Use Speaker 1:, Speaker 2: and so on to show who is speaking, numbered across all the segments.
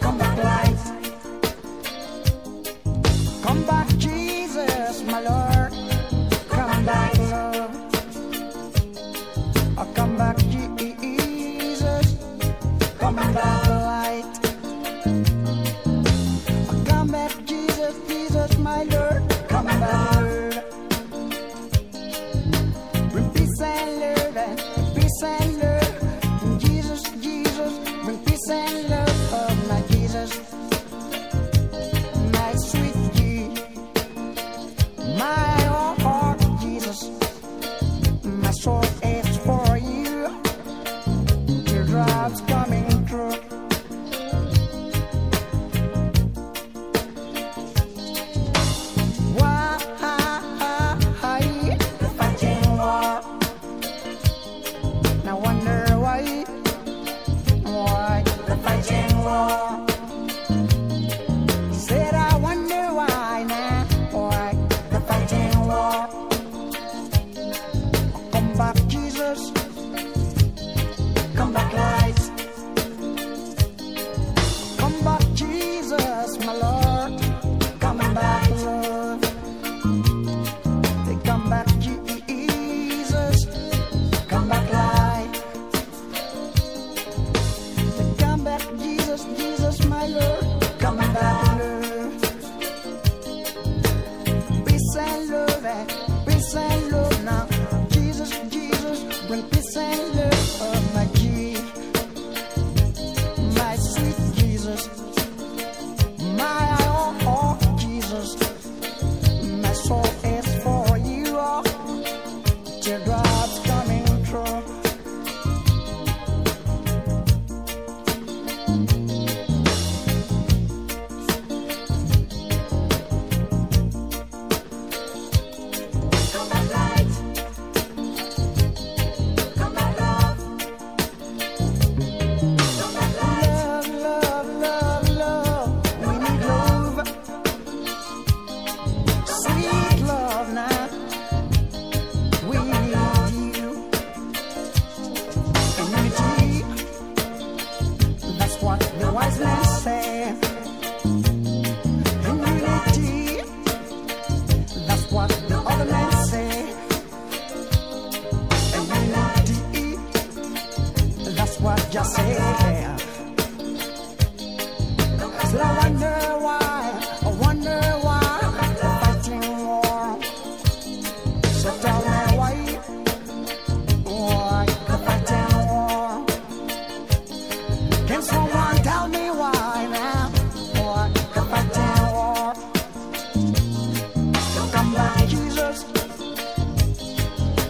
Speaker 1: Come back, light. Come back, Jesus, my Lord. Come, back, come back, Jesus. Come, back, light. Come back, Jesus, Jesus, my Lord. short and coming
Speaker 2: back.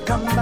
Speaker 2: come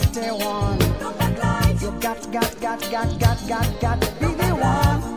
Speaker 1: like one. You got, got, got, got, got, got, got to be the one.